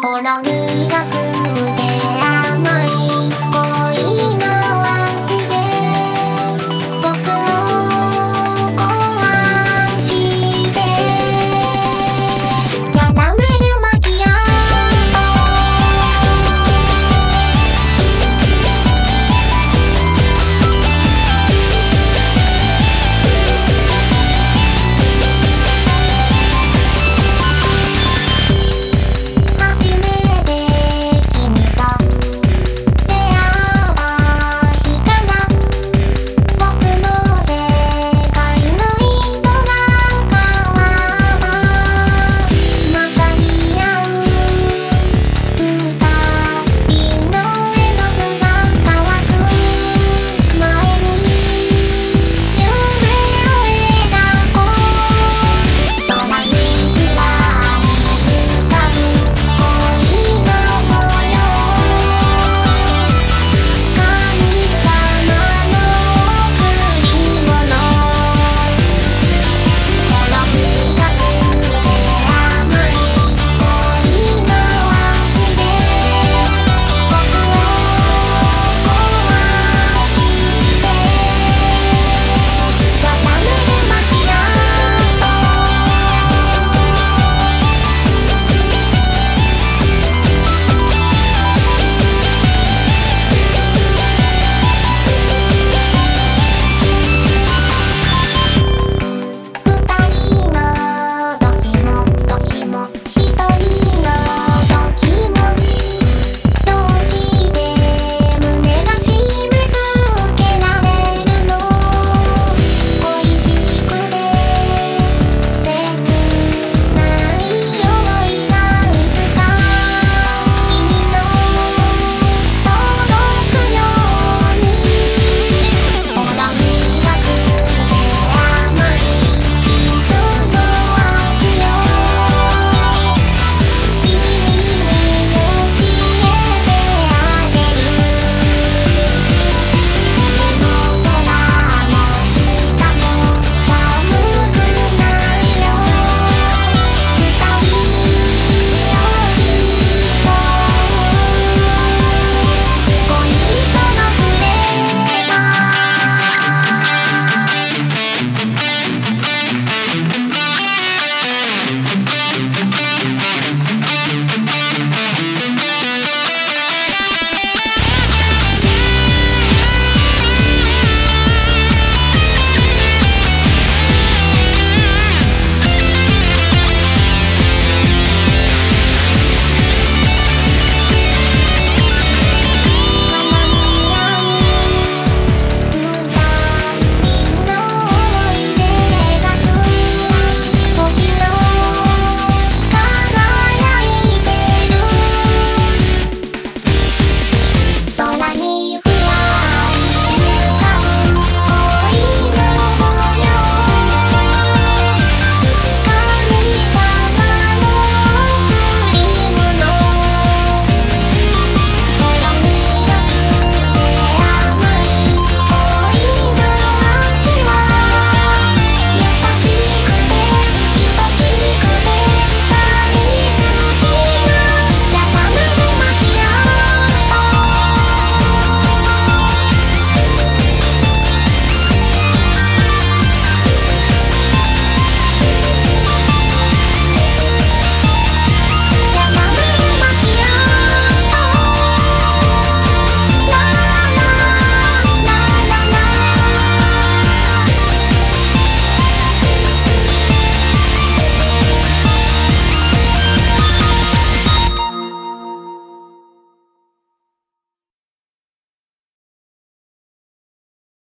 ほろ苦く